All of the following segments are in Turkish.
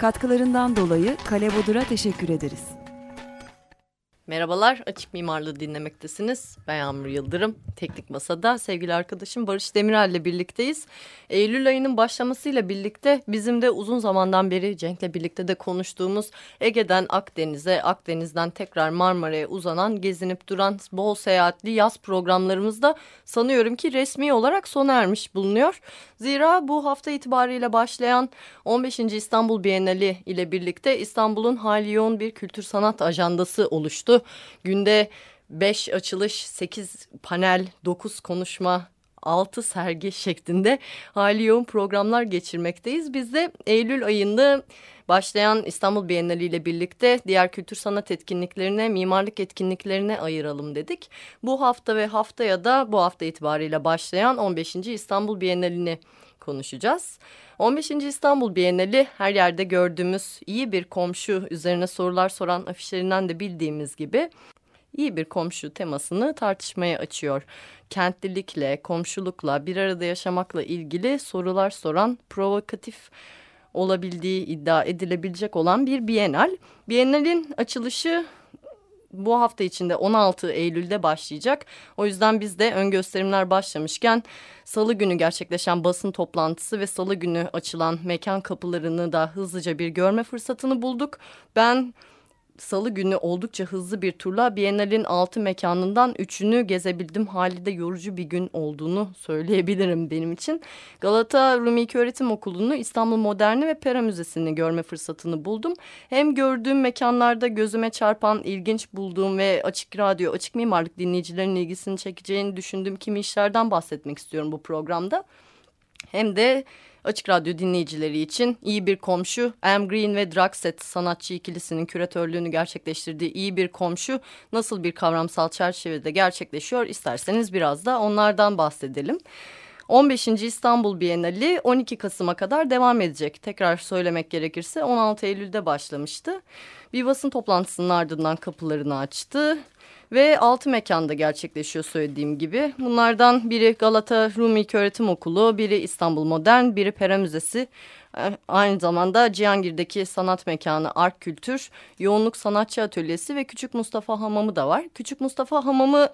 Katkılarından dolayı Kale Bodur'a teşekkür ederiz. Merhabalar, Açık Mimarlığı dinlemektesiniz. Ben Yağmur Yıldırım. Teknik Masa'da sevgili arkadaşım Barış Demirel ile birlikteyiz. Eylül ayının başlamasıyla birlikte bizim de uzun zamandan beri Cenk'le birlikte de konuştuğumuz Ege'den Akdeniz'e, Akdeniz'den tekrar Marmara'ya uzanan, gezinip duran bol seyahatli yaz programlarımızda sanıyorum ki resmi olarak sona ermiş bulunuyor. Zira bu hafta itibariyle başlayan 15. İstanbul Bienali ile birlikte İstanbul'un hali yoğun bir kültür sanat ajandası oluştu. Günde 5 açılış, 8 panel, 9 konuşma, 6 sergi şeklinde hali yoğun programlar geçirmekteyiz. Biz de Eylül ayında başlayan İstanbul Bienali ile birlikte diğer kültür sanat etkinliklerine, mimarlık etkinliklerine ayıralım dedik. Bu hafta ve haftaya da bu hafta itibariyle başlayan 15. İstanbul Bienalini konuşacağız. 15. İstanbul Bienali her yerde gördüğümüz iyi bir komşu üzerine sorular soran afişlerinden de bildiğimiz gibi iyi bir komşu temasını tartışmaya açıyor. Kentlilikle, komşulukla, bir arada yaşamakla ilgili sorular soran provokatif olabildiği iddia edilebilecek olan bir Bienal. Bienalin açılışı bu hafta içinde 16 Eylül'de başlayacak. O yüzden biz de ön gösterimler başlamışken salı günü gerçekleşen basın toplantısı ve salı günü açılan mekan kapılarını da hızlıca bir görme fırsatını bulduk. Ben salı günü oldukça hızlı bir turla Biennale'in altı mekanından üçünü gezebildim. Hali yorucu bir gün olduğunu söyleyebilirim benim için. Galata Rumi Öğretim Okulu'nu, İstanbul Moderni ve Pera Müzesi'ni görme fırsatını buldum. Hem gördüğüm mekanlarda gözüme çarpan, ilginç bulduğum ve Açık Radyo, Açık Mimarlık dinleyicilerin ilgisini çekeceğini düşündüğüm kimi işlerden bahsetmek istiyorum bu programda. Hem de Açık Radyo dinleyicileri için iyi bir komşu, Am Green ve Draxet sanatçı ikilisinin küratörlüğünü gerçekleştirdiği iyi bir komşu nasıl bir kavramsal çerçevede gerçekleşiyor isterseniz biraz da onlardan bahsedelim. 15. İstanbul Bienali 12 Kasım'a kadar devam edecek. Tekrar söylemek gerekirse 16 Eylül'de başlamıştı. Bir basın toplantısının ardından kapılarını açtı. Ve altı mekanda gerçekleşiyor söylediğim gibi. Bunlardan biri Galata Rumi Öğretim Okulu, biri İstanbul Modern, biri Pera Müzesi. E, aynı zamanda Cihangir'deki sanat mekanı Art Kültür, Yoğunluk Sanatçı Atölyesi ve Küçük Mustafa Hamamı da var. Küçük Mustafa Hamamı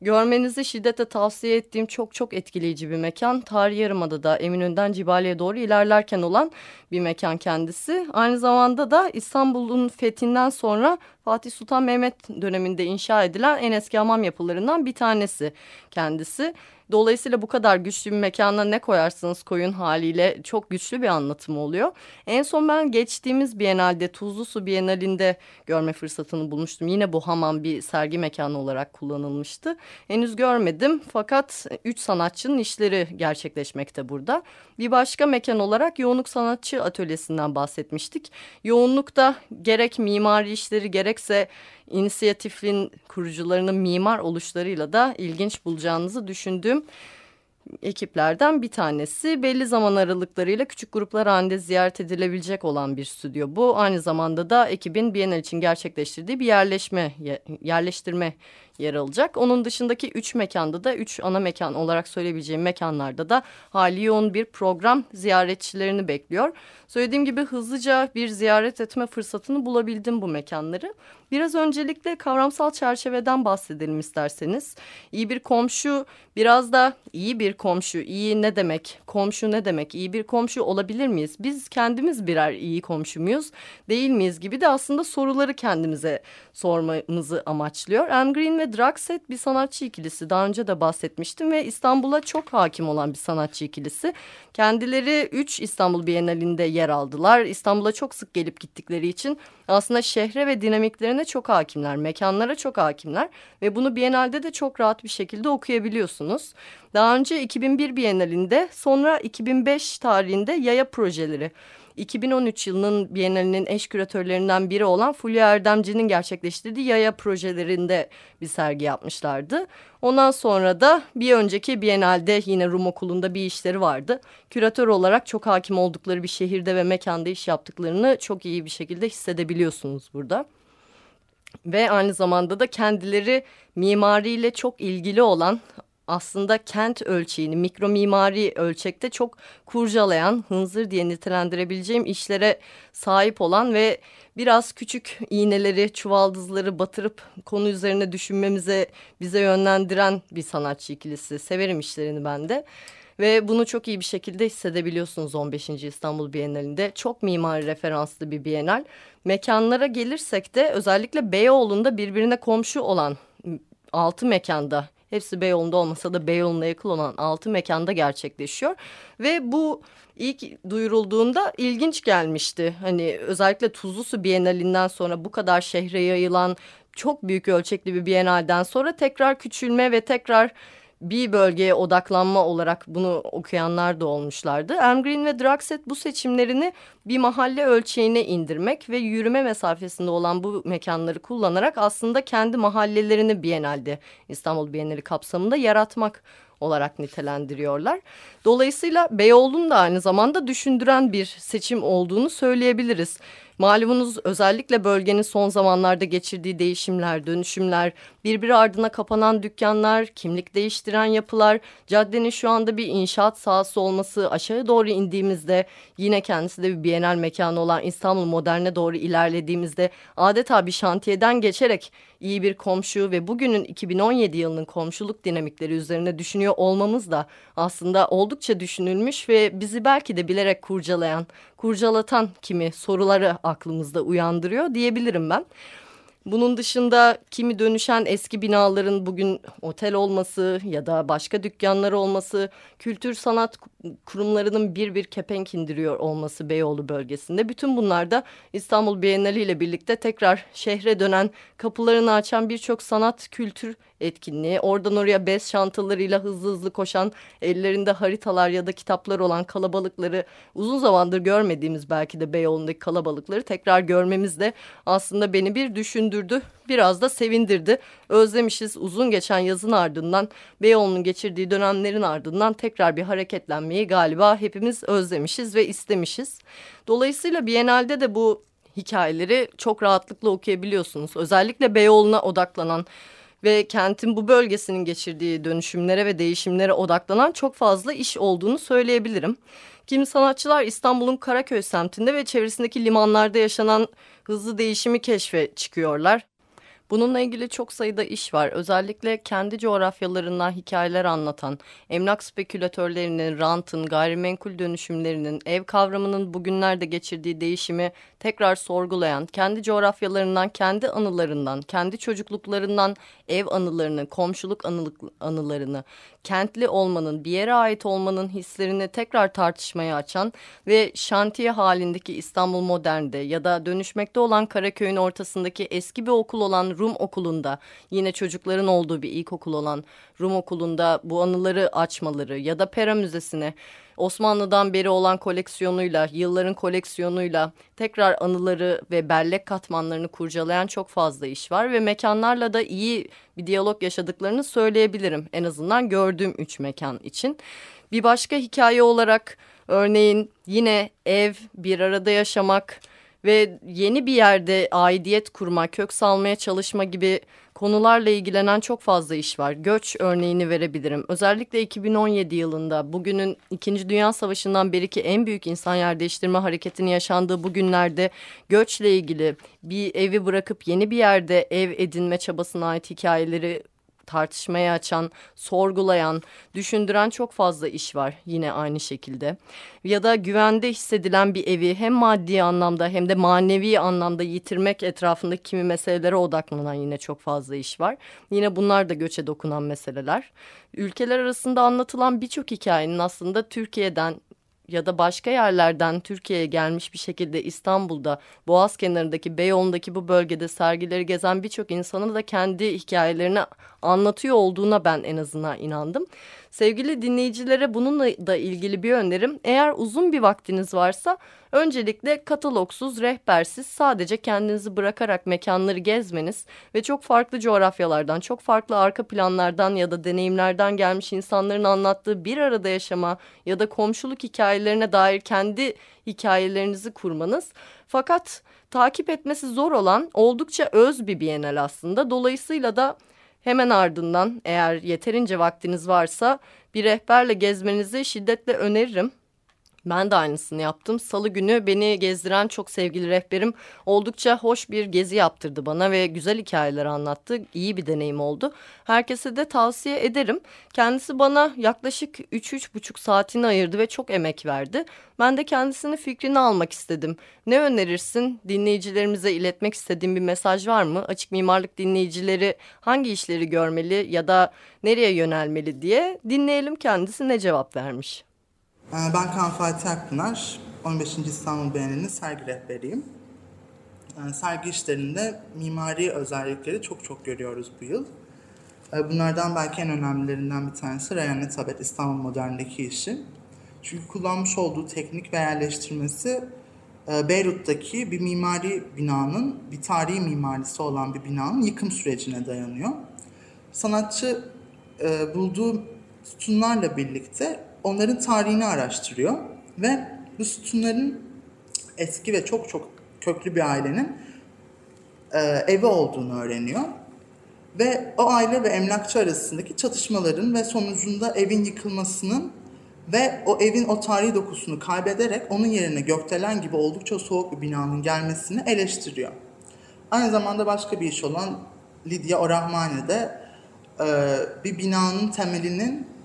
Görmenizi şiddetle tavsiye ettiğim çok çok etkileyici bir mekan. Tarihi Yarımada'da Eminönü'nden Cibali'ye doğru ilerlerken olan bir mekan kendisi. Aynı zamanda da İstanbul'un fethinden sonra Fatih Sultan Mehmet döneminde inşa edilen en eski hamam yapılarından bir tanesi kendisi. Dolayısıyla bu kadar güçlü bir mekana ne koyarsınız koyun haliyle çok güçlü bir anlatım oluyor. En son ben geçtiğimiz Biennale'de Tuzlu Su Biennale'inde görme fırsatını bulmuştum. Yine bu hamam bir sergi mekanı olarak kullanılmıştı. Henüz görmedim fakat üç sanatçının işleri gerçekleşmekte burada. Bir başka mekan olarak Yoğunluk Sanatçı Atölyesi'nden bahsetmiştik. Yoğunlukta gerek mimari işleri gerekse inisiyatifin kurucularının mimar oluşlarıyla da ilginç bulacağınızı düşündüğüm ekiplerden bir tanesi. Belli zaman aralıklarıyla küçük gruplar halinde ziyaret edilebilecek olan bir stüdyo bu. Aynı zamanda da ekibin Biennial için gerçekleştirdiği bir yerleşme, yerleştirme yer alacak. Onun dışındaki üç mekanda da üç ana mekan olarak söyleyebileceğim mekanlarda da hali yoğun bir program ziyaretçilerini bekliyor. Söylediğim gibi hızlıca bir ziyaret etme fırsatını bulabildim bu mekanları. Biraz öncelikle kavramsal çerçeveden bahsedelim isterseniz. İyi bir komşu biraz da iyi bir komşu, iyi ne demek, komşu ne demek, iyi bir komşu olabilir miyiz? Biz kendimiz birer iyi komşu muyuz, değil miyiz gibi de aslında soruları kendimize sormamızı amaçlıyor. Anne Green ve Draxet bir sanatçı ikilisi. Daha önce de bahsetmiştim ve İstanbul'a çok hakim olan bir sanatçı ikilisi. Kendileri 3 İstanbul Bienalinde yer aldılar. İstanbul'a çok sık gelip gittikleri için aslında şehre ve dinamiklerine çok hakimler, mekanlara çok hakimler ve bunu Biennale'de de çok rahat bir şekilde okuyabiliyorsunuz. Daha önce 2001 Biennale'inde sonra 2005 tarihinde yaya projeleri 2013 yılının Bienalinin eş küratörlerinden biri olan Fulya Erdemci'nin gerçekleştirdiği Yaya projelerinde bir sergi yapmışlardı. Ondan sonra da bir önceki Bienal'de yine Rum Okulu'nda bir işleri vardı. Küratör olarak çok hakim oldukları bir şehirde ve mekanda iş yaptıklarını çok iyi bir şekilde hissedebiliyorsunuz burada. Ve aynı zamanda da kendileri mimariyle çok ilgili olan aslında kent ölçeğini mikro mimari ölçekte çok kurcalayan hınzır diye nitelendirebileceğim işlere sahip olan ve biraz küçük iğneleri çuvaldızları batırıp konu üzerine düşünmemize bize yönlendiren bir sanatçı ikilisi severim işlerini ben de. Ve bunu çok iyi bir şekilde hissedebiliyorsunuz 15. İstanbul Bienalinde. Çok mimari referanslı bir bienal. Mekanlara gelirsek de özellikle Beyoğlu'nda birbirine komşu olan altı mekanda hepsi Beyoğlu'nda olmasa da Beyoğlu'na yakın olan altı mekanda gerçekleşiyor. Ve bu ilk duyurulduğunda ilginç gelmişti. Hani özellikle Tuzlu Su Bienalinden sonra bu kadar şehre yayılan çok büyük ölçekli bir bienalden sonra tekrar küçülme ve tekrar bir bölgeye odaklanma olarak bunu okuyanlar da olmuşlardı. Elm Green ve Draxet bu seçimlerini bir mahalle ölçeğine indirmek ve yürüme mesafesinde olan bu mekanları kullanarak aslında kendi mahallelerini Biennale'de İstanbul Bienali kapsamında yaratmak olarak nitelendiriyorlar. Dolayısıyla Beyoğlu'nun da aynı zamanda düşündüren bir seçim olduğunu söyleyebiliriz. Malumunuz özellikle bölgenin son zamanlarda geçirdiği değişimler, dönüşümler, birbiri ardına kapanan dükkanlar, kimlik değiştiren yapılar, caddenin şu anda bir inşaat sahası olması, aşağı doğru indiğimizde yine kendisi de bir bienal mekanı olan İstanbul Modern'e doğru ilerlediğimizde adeta bir şantiyeden geçerek iyi bir komşu ve bugünün 2017 yılının komşuluk dinamikleri üzerine düşünüyor olmamız da aslında oldukça düşünülmüş ve bizi belki de bilerek kurcalayan, kurcalatan kimi soruları aklımızda uyandırıyor diyebilirim ben. Bunun dışında kimi dönüşen eski binaların bugün otel olması ya da başka dükkanlar olması, kültür sanat kurumlarının bir bir kepenk indiriyor olması Beyoğlu bölgesinde. Bütün bunlar da İstanbul Bienali ile birlikte tekrar şehre dönen, kapılarını açan birçok sanat, kültür etkinliği. Oradan oraya bez çantalarıyla hızlı hızlı koşan, ellerinde haritalar ya da kitaplar olan kalabalıkları uzun zamandır görmediğimiz belki de Beyoğlu'ndaki kalabalıkları tekrar görmemiz de aslında beni bir düşündürdü. Biraz da sevindirdi. Özlemişiz uzun geçen yazın ardından Beyoğlu'nun geçirdiği dönemlerin ardından tekrar bir hareketlenmeyi galiba hepimiz özlemişiz ve istemişiz. Dolayısıyla Biennale'de de bu hikayeleri çok rahatlıkla okuyabiliyorsunuz. Özellikle Beyoğlu'na odaklanan ve kentin bu bölgesinin geçirdiği dönüşümlere ve değişimlere odaklanan çok fazla iş olduğunu söyleyebilirim. Kimi sanatçılar İstanbul'un Karaköy semtinde ve çevresindeki limanlarda yaşanan hızlı değişimi keşfe çıkıyorlar. Bununla ilgili çok sayıda iş var. Özellikle kendi coğrafyalarından hikayeler anlatan, emlak spekülatörlerinin, rantın, gayrimenkul dönüşümlerinin, ev kavramının bugünlerde geçirdiği değişimi tekrar sorgulayan, kendi coğrafyalarından, kendi anılarından, kendi çocukluklarından ev anılarını, komşuluk anılarını, kentli olmanın, bir yere ait olmanın hislerini tekrar tartışmaya açan ve şantiye halindeki İstanbul Modern'de ya da dönüşmekte olan Karaköy'ün ortasındaki eski bir okul olan Rum Okulu'nda yine çocukların olduğu bir ilkokul olan Rum Okulu'nda bu anıları açmaları ya da Pera Müzesi'ne Osmanlı'dan beri olan koleksiyonuyla, yılların koleksiyonuyla tekrar anıları ve bellek katmanlarını kurcalayan çok fazla iş var ve mekanlarla da iyi bir diyalog yaşadıklarını söyleyebilirim. En azından gördüğüm üç mekan için. Bir başka hikaye olarak örneğin yine ev, bir arada yaşamak ve yeni bir yerde aidiyet kurma, kök salmaya çalışma gibi konularla ilgilenen çok fazla iş var. Göç örneğini verebilirim. Özellikle 2017 yılında bugünün 2. Dünya Savaşı'ndan beriki en büyük insan yer değiştirme hareketinin yaşandığı bu günlerde göçle ilgili bir evi bırakıp yeni bir yerde ev edinme çabasına ait hikayeleri tartışmaya açan, sorgulayan, düşündüren çok fazla iş var yine aynı şekilde. Ya da güvende hissedilen bir evi hem maddi anlamda hem de manevi anlamda yitirmek etrafındaki kimi meselelere odaklanan yine çok fazla iş var. Yine bunlar da göçe dokunan meseleler. Ülkeler arasında anlatılan birçok hikayenin aslında Türkiye'den ya da başka yerlerden Türkiye'ye gelmiş bir şekilde İstanbul'da Boğaz kenarındaki Beyoğlu'ndaki bu bölgede sergileri gezen birçok insanın da kendi hikayelerini anlatıyor olduğuna ben en azından inandım. Sevgili dinleyicilere bununla da ilgili bir önerim. Eğer uzun bir vaktiniz varsa öncelikle katalogsuz, rehbersiz sadece kendinizi bırakarak mekanları gezmeniz ve çok farklı coğrafyalardan, çok farklı arka planlardan ya da deneyimlerden gelmiş insanların anlattığı bir arada yaşama ya da komşuluk hikayelerine dair kendi hikayelerinizi kurmanız. Fakat takip etmesi zor olan oldukça öz bir bienal aslında. Dolayısıyla da Hemen ardından eğer yeterince vaktiniz varsa bir rehberle gezmenizi şiddetle öneririm. Ben de aynısını yaptım. Salı günü beni gezdiren çok sevgili rehberim oldukça hoş bir gezi yaptırdı bana ve güzel hikayeler anlattı. İyi bir deneyim oldu. Herkese de tavsiye ederim. Kendisi bana yaklaşık 3-3,5 saatini ayırdı ve çok emek verdi. Ben de kendisinin fikrini almak istedim. Ne önerirsin? Dinleyicilerimize iletmek istediğim bir mesaj var mı? Açık mimarlık dinleyicileri hangi işleri görmeli ya da nereye yönelmeli diye dinleyelim kendisi ne cevap vermiş. Ee, ben Kaan Fatih Akpınar, 15. İstanbul Bienalinin sergi rehberiyim. Yani sergi işlerinde mimari özellikleri çok çok görüyoruz bu yıl. Ee, bunlardan belki en önemlilerinden bir tanesi Reyhanlı Tabet İstanbul Modern'deki işi. Çünkü kullanmış olduğu teknik ve yerleştirmesi e, Beyrut'taki bir mimari binanın, bir tarihi mimarisi olan bir binanın yıkım sürecine dayanıyor. Sanatçı e, bulduğu sütunlarla birlikte onların tarihini araştırıyor ve bu sütunların eski ve çok çok köklü bir ailenin e, evi olduğunu öğreniyor. Ve o aile ve emlakçı arasındaki çatışmaların ve sonucunda evin yıkılmasının ve o evin o tarihi dokusunu kaybederek onun yerine gökdelen gibi oldukça soğuk bir binanın gelmesini eleştiriyor. Aynı zamanda başka bir iş olan Lidya Orahmani'de e, bir binanın temelinin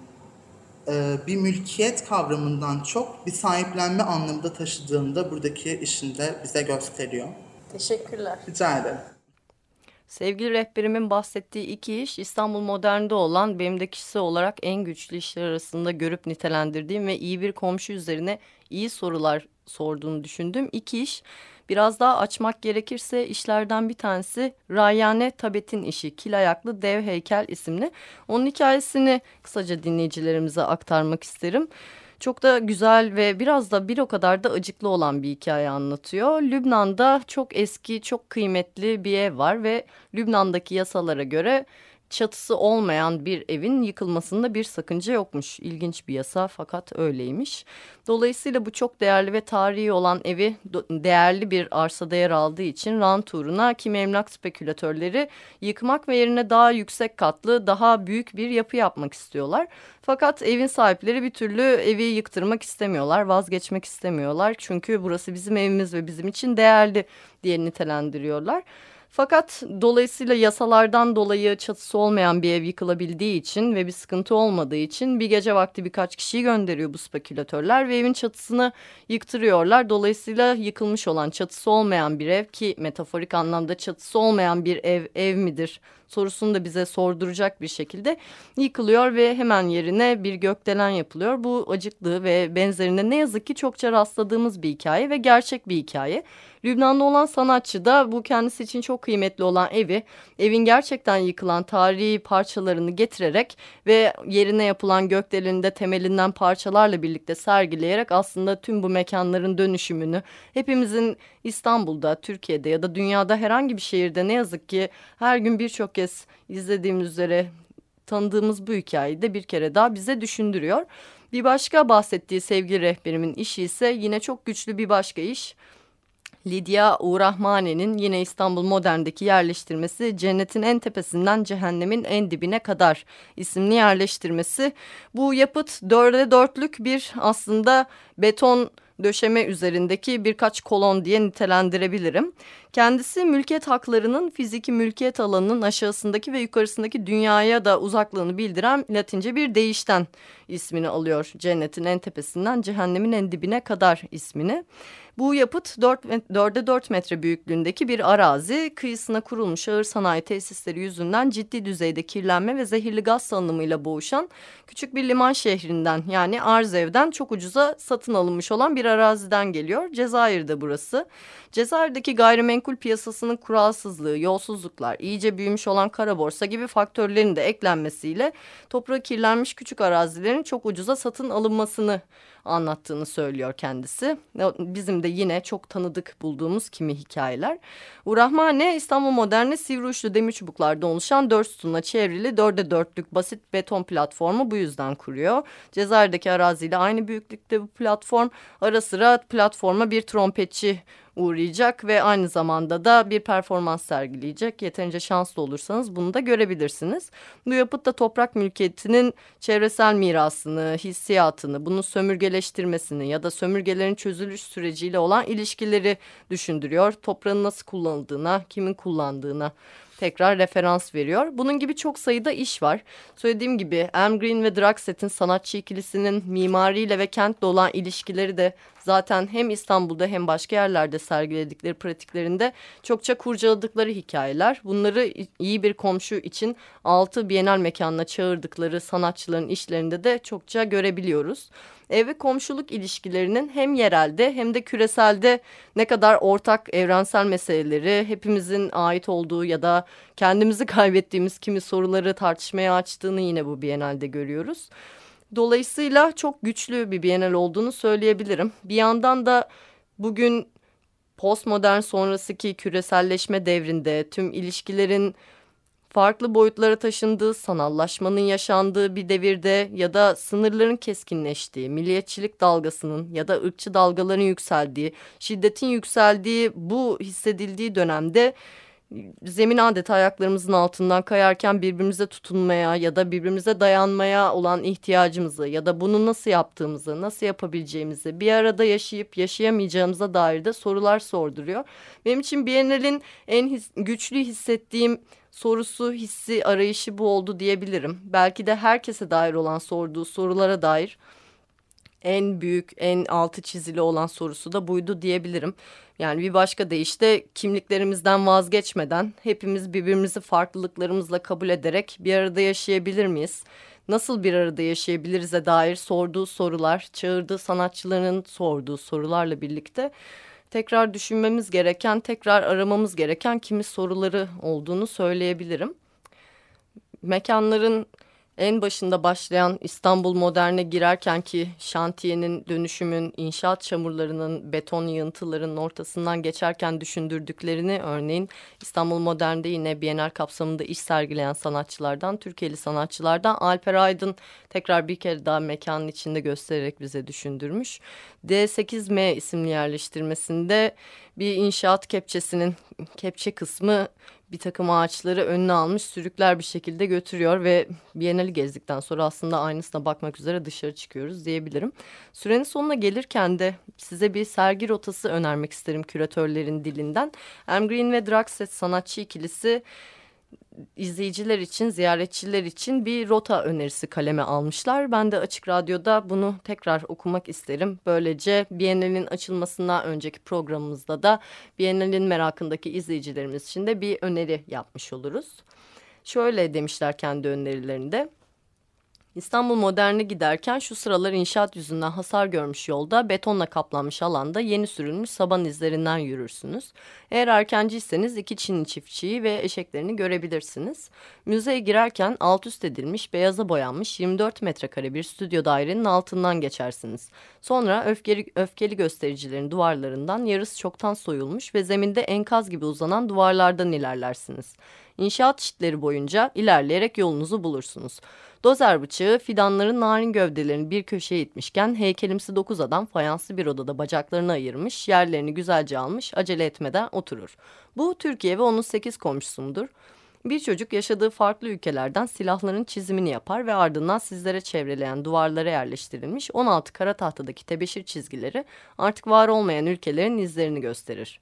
bir mülkiyet kavramından çok bir sahiplenme anlamında taşıdığını da buradaki işinde bize gösteriyor. Teşekkürler. Rica ederim. Sevgili rehberimin bahsettiği iki iş İstanbul Modern'de olan benim de kişisel olarak en güçlü işler arasında görüp nitelendirdiğim ve iyi bir komşu üzerine iyi sorular sorduğunu düşündüğüm iki iş. Biraz daha açmak gerekirse işlerden bir tanesi Rayane Tabet'in işi Kil Ayaklı Dev Heykel isimli. Onun hikayesini kısaca dinleyicilerimize aktarmak isterim. Çok da güzel ve biraz da bir o kadar da acıklı olan bir hikaye anlatıyor. Lübnan'da çok eski, çok kıymetli bir ev var ve Lübnan'daki yasalara göre çatısı olmayan bir evin yıkılmasında bir sakınca yokmuş. İlginç bir yasa fakat öyleymiş. Dolayısıyla bu çok değerli ve tarihi olan evi değerli bir arsada yer aldığı için rant uğruna kimi emlak spekülatörleri yıkmak ve yerine daha yüksek katlı, daha büyük bir yapı yapmak istiyorlar. Fakat evin sahipleri bir türlü evi yıktırmak istemiyorlar, vazgeçmek istemiyorlar. Çünkü burası bizim evimiz ve bizim için değerli diye nitelendiriyorlar. Fakat dolayısıyla yasalardan dolayı çatısı olmayan bir ev yıkılabildiği için ve bir sıkıntı olmadığı için bir gece vakti birkaç kişiyi gönderiyor bu spekülatörler ve evin çatısını yıktırıyorlar. Dolayısıyla yıkılmış olan çatısı olmayan bir ev ki metaforik anlamda çatısı olmayan bir ev ev midir sorusunu da bize sorduracak bir şekilde yıkılıyor ve hemen yerine bir gökdelen yapılıyor. Bu acıklı ve benzerine ne yazık ki çokça rastladığımız bir hikaye ve gerçek bir hikaye. Lübnan'da olan sanatçı da bu kendisi için çok kıymetli olan evi, evin gerçekten yıkılan tarihi parçalarını getirerek ve yerine yapılan gökdeleninde temelinden parçalarla birlikte sergileyerek aslında tüm bu mekanların dönüşümünü hepimizin İstanbul'da, Türkiye'de ya da dünyada herhangi bir şehirde ne yazık ki her gün birçok kez izlediğimiz üzere tanıdığımız bu hikayeyi de bir kere daha bize düşündürüyor. Bir başka bahsettiği sevgili rehberimin işi ise yine çok güçlü bir başka iş. Lidya Uğrahmane'nin yine İstanbul Modern'deki yerleştirmesi Cennetin en tepesinden cehennemin en dibine kadar isimli yerleştirmesi. Bu yapıt dörde dörtlük bir aslında beton döşeme üzerindeki birkaç kolon diye nitelendirebilirim. Kendisi mülkiyet haklarının fiziki mülkiyet alanının aşağısındaki ve yukarısındaki dünyaya da uzaklığını bildiren Latince bir deyişten ismini alıyor. Cennetin en tepesinden cehennemin en dibine kadar ismini. Bu yapıt 4, 4'e 4 metre büyüklüğündeki bir arazi kıyısına kurulmuş ağır sanayi tesisleri yüzünden ciddi düzeyde kirlenme ve zehirli gaz salınımıyla boğuşan küçük bir liman şehrinden yani Arzev'den çok ucuza satın alınmış olan bir araziden geliyor. Cezayir'de burası. Cezayir'deki gayrimenkul piyasasının kuralsızlığı, yolsuzluklar, iyice büyümüş olan kara borsa gibi faktörlerin de eklenmesiyle toprağı kirlenmiş küçük arazilerin çok ucuza satın alınmasını anlattığını söylüyor kendisi. Bizim de yine çok tanıdık bulduğumuz kimi hikayeler. Urahmane İstanbul Modern'e sivri uçlu demir çubuklarda oluşan dört sütunla çevrili dörde dörtlük basit beton platformu bu yüzden kuruyor. Cezayir'deki araziyle aynı büyüklükte bu platform ara sıra platforma bir trompetçi uğrayacak ve aynı zamanda da bir performans sergileyecek. Yeterince şanslı olursanız bunu da görebilirsiniz. Bu yapıt da toprak mülkiyetinin çevresel mirasını, hissiyatını, bunun sömürgeleştirmesini ya da sömürgelerin çözülüş süreciyle olan ilişkileri düşündürüyor. Toprağın nasıl kullanıldığına, kimin kullandığına tekrar referans veriyor. Bunun gibi çok sayıda iş var. Söylediğim gibi Elm Green ve Draxet'in sanatçı ikilisinin mimariyle ve kentle olan ilişkileri de zaten hem İstanbul'da hem başka yerlerde sergiledikleri pratiklerinde çokça kurcaladıkları hikayeler. Bunları iyi bir komşu için altı bienal mekanına çağırdıkları sanatçıların işlerinde de çokça görebiliyoruz. Ev ve komşuluk ilişkilerinin hem yerelde hem de küreselde ne kadar ortak evrensel meseleleri hepimizin ait olduğu ya da kendimizi kaybettiğimiz kimi soruları tartışmaya açtığını yine bu Biennale'de görüyoruz. Dolayısıyla çok güçlü bir Biennale olduğunu söyleyebilirim. Bir yandan da bugün postmodern sonrasındaki küreselleşme devrinde tüm ilişkilerin farklı boyutlara taşındığı, sanallaşmanın yaşandığı bir devirde ya da sınırların keskinleştiği, milliyetçilik dalgasının ya da ırkçı dalgaların yükseldiği, şiddetin yükseldiği bu hissedildiği dönemde zemin adeta ayaklarımızın altından kayarken birbirimize tutunmaya ya da birbirimize dayanmaya olan ihtiyacımızı ya da bunu nasıl yaptığımızı, nasıl yapabileceğimizi, bir arada yaşayıp yaşayamayacağımıza dair de sorular sorduruyor. Benim için Biennale'in en his, güçlü hissettiğim sorusu, hissi, arayışı bu oldu diyebilirim. Belki de herkese dair olan sorduğu sorulara dair en büyük, en altı çizili olan sorusu da buydu diyebilirim. Yani bir başka deyişle kimliklerimizden vazgeçmeden hepimiz birbirimizi farklılıklarımızla kabul ederek bir arada yaşayabilir miyiz? Nasıl bir arada yaşayabiliriz'e dair sorduğu sorular, çağırdığı sanatçıların sorduğu sorularla birlikte tekrar düşünmemiz gereken, tekrar aramamız gereken kimi soruları olduğunu söyleyebilirim. Mekanların en başında başlayan İstanbul Modern'e girerken ki şantiyenin, dönüşümün, inşaat çamurlarının, beton yığıntılarının ortasından geçerken düşündürdüklerini örneğin İstanbul Modern'de yine Bienal kapsamında iş sergileyen sanatçılardan, Türkiye'li sanatçılardan Alper Aydın tekrar bir kere daha mekanın içinde göstererek bize düşündürmüş. D8M isimli yerleştirmesinde bir inşaat kepçesinin kepçe kısmı bir takım ağaçları önüne almış sürükler bir şekilde götürüyor ve Biennale'i gezdikten sonra aslında aynısına bakmak üzere dışarı çıkıyoruz diyebilirim. Sürenin sonuna gelirken de size bir sergi rotası önermek isterim küratörlerin dilinden. Em Green ve Draxet sanatçı ikilisi izleyiciler için, ziyaretçiler için bir rota önerisi kaleme almışlar. Ben de Açık Radyo'da bunu tekrar okumak isterim. Böylece Biennale'nin açılmasından önceki programımızda da Biennale'nin merakındaki izleyicilerimiz için de bir öneri yapmış oluruz. Şöyle demişler kendi önerilerinde. İstanbul Modern'e giderken şu sıralar inşaat yüzünden hasar görmüş yolda betonla kaplanmış alanda yeni sürülmüş saban izlerinden yürürsünüz. Eğer erkenciyseniz iki Çinli çiftçiyi ve eşeklerini görebilirsiniz. Müzeye girerken alt üst edilmiş beyaza boyanmış 24 metrekare bir stüdyo dairenin altından geçersiniz. Sonra öfkeli, öfkeli göstericilerin duvarlarından yarısı çoktan soyulmuş ve zeminde enkaz gibi uzanan duvarlardan ilerlersiniz. İnşaat çitleri boyunca ilerleyerek yolunuzu bulursunuz. Dozer bıçağı fidanların narin gövdelerini bir köşeye itmişken heykelimsi dokuz adam fayanslı bir odada bacaklarını ayırmış, yerlerini güzelce almış, acele etmeden oturur. Bu Türkiye ve onun sekiz komşusundur. Bir çocuk yaşadığı farklı ülkelerden silahların çizimini yapar ve ardından sizlere çevreleyen duvarlara yerleştirilmiş 16 kara tahtadaki tebeşir çizgileri artık var olmayan ülkelerin izlerini gösterir.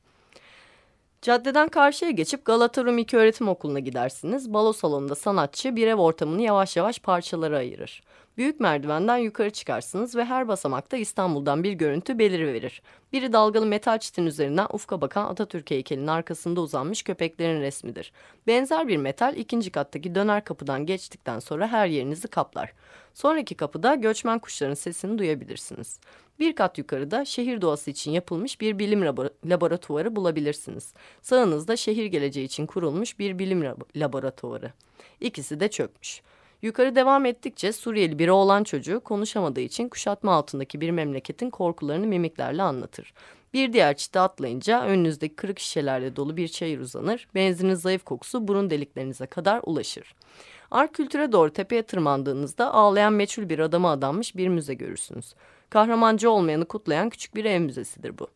Caddeden karşıya geçip Galata Rum İlköğretim Okulu'na gidersiniz. Balo salonunda sanatçı bir ev ortamını yavaş yavaş parçalara ayırır. Büyük merdivenden yukarı çıkarsınız ve her basamakta İstanbul'dan bir görüntü beliriverir. Biri dalgalı metal çitin üzerinden ufka bakan Atatürk heykelinin arkasında uzanmış köpeklerin resmidir. Benzer bir metal ikinci kattaki döner kapıdan geçtikten sonra her yerinizi kaplar. Sonraki kapıda göçmen kuşların sesini duyabilirsiniz. Bir kat yukarıda şehir doğası için yapılmış bir bilim laboratuvarı bulabilirsiniz. Sağınızda şehir geleceği için kurulmuş bir bilim laboratuvarı. İkisi de çökmüş. Yukarı devam ettikçe Suriyeli biri olan çocuğu konuşamadığı için kuşatma altındaki bir memleketin korkularını mimiklerle anlatır. Bir diğer çite atlayınca önünüzdeki kırık şişelerle dolu bir çayır uzanır, benzinin zayıf kokusu burun deliklerinize kadar ulaşır. Art kültüre doğru tepeye tırmandığınızda ağlayan meçhul bir adama adanmış bir müze görürsünüz. Kahramancı olmayanı kutlayan küçük bir ev müzesidir bu.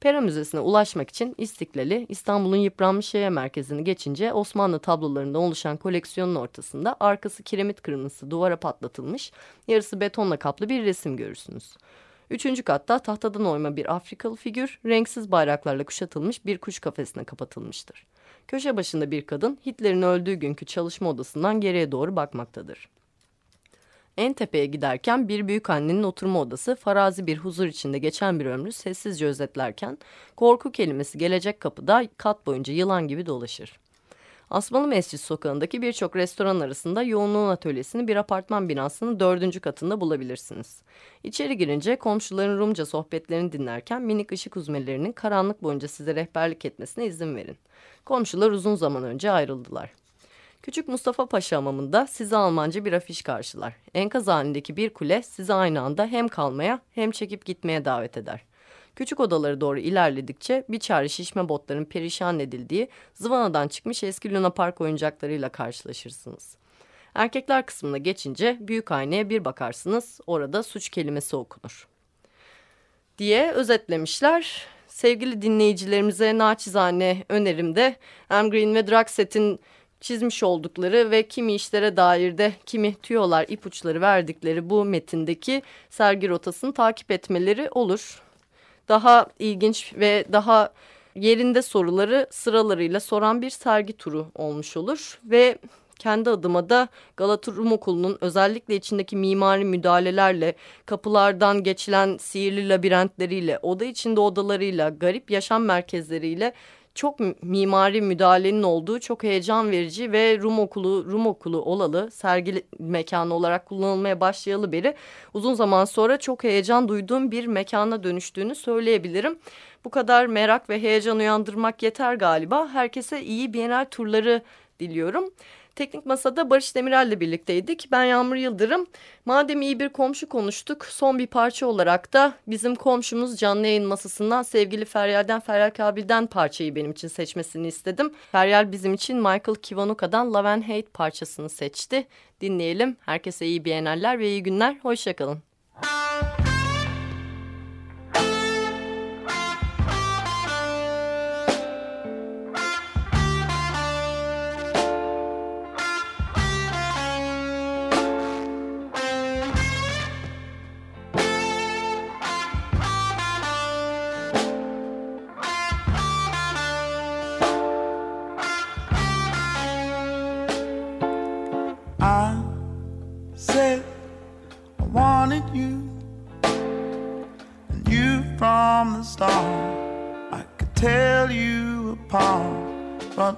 Pera Müzesi'ne ulaşmak için İstiklal'i, İstanbul'un yıpranmış şehir merkezini geçince Osmanlı tablolarında oluşan koleksiyonun ortasında arkası kiremit kırmızısı duvara patlatılmış, yarısı betonla kaplı bir resim görürsünüz. Üçüncü katta tahtadan oyma bir Afrikalı figür, renksiz bayraklarla kuşatılmış bir kuş kafesine kapatılmıştır. Köşe başında bir kadın Hitler'in öldüğü günkü çalışma odasından geriye doğru bakmaktadır. En tepeye giderken bir büyük annenin oturma odası farazi bir huzur içinde geçen bir ömrü sessizce özetlerken korku kelimesi gelecek kapıda kat boyunca yılan gibi dolaşır. Asmalı Mescid sokağındaki birçok restoran arasında yoğunluğun atölyesini bir apartman binasının dördüncü katında bulabilirsiniz. İçeri girince komşuların Rumca sohbetlerini dinlerken minik ışık uzmelerinin karanlık boyunca size rehberlik etmesine izin verin. Komşular uzun zaman önce ayrıldılar. Küçük Mustafa Paşa hamamında sizi Almanca bir afiş karşılar. Enkaz halindeki bir kule sizi aynı anda hem kalmaya hem çekip gitmeye davet eder. Küçük odaları doğru ilerledikçe bir çare şişme botların perişan edildiği zıvanadan çıkmış eski Luna Park oyuncaklarıyla karşılaşırsınız. Erkekler kısmına geçince büyük aynaya bir bakarsınız orada suç kelimesi okunur. Diye özetlemişler. Sevgili dinleyicilerimize naçizane önerimde Em Green ve Draxet'in çizmiş oldukları ve kimi işlere dair de kimi tüyolar, ipuçları verdikleri bu metindeki sergi rotasını takip etmeleri olur. Daha ilginç ve daha yerinde soruları sıralarıyla soran bir sergi turu olmuş olur ve kendi adıma da Galata Rum Okulu'nun özellikle içindeki mimari müdahalelerle, kapılardan geçilen sihirli labirentleriyle, oda içinde odalarıyla, garip yaşam merkezleriyle çok mimari müdahalenin olduğu çok heyecan verici ve Rum okulu Rum okulu olalı sergi mekanı olarak kullanılmaya başlayalı beri uzun zaman sonra çok heyecan duyduğum bir mekana dönüştüğünü söyleyebilirim. Bu kadar merak ve heyecan uyandırmak yeter galiba. Herkese iyi Bienal turları diliyorum. Teknik Masa'da Barış Demirel'le birlikteydik. Ben Yağmur Yıldırım. Madem iyi bir komşu konuştuk, son bir parça olarak da bizim komşumuz canlı yayın masasından sevgili Feryal'den, Feryal Kabil'den parçayı benim için seçmesini istedim. Feryal bizim için Michael Kivanuka'dan Love and Hate parçasını seçti. Dinleyelim. Herkese iyi biyeneller ve iyi günler. Hoşçakalın.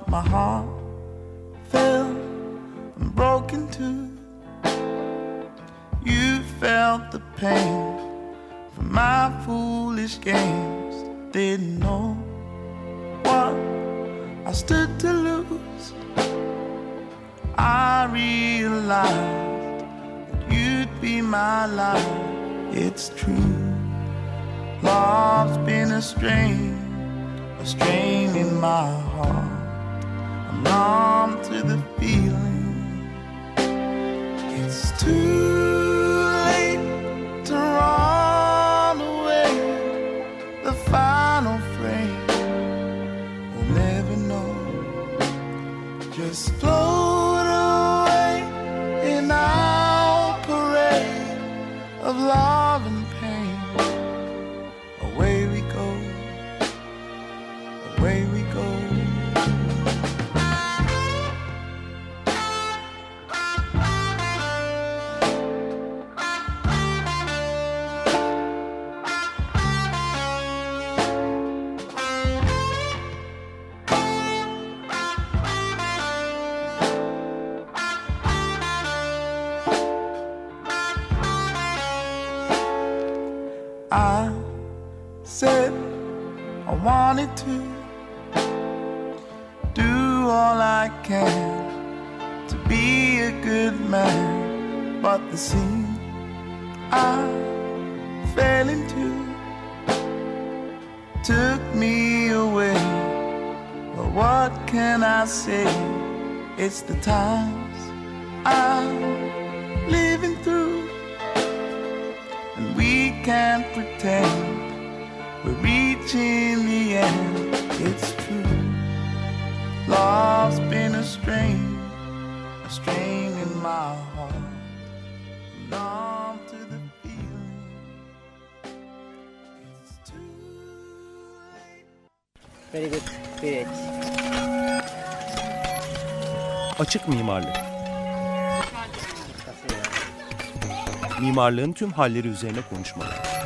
My heart It's said I wanted to do all I can to be a good man, but the scene I fell into took me away. But what can I say? It's the times I'm living through, and we can't pretend we're reaching the end. It's true. Love's been a strain, a strain in my heart. Numb to the feeling. It's too late. Very good. Great. Açık mimarlık. Mimarlığın tüm halleri üzerine konuşmalar.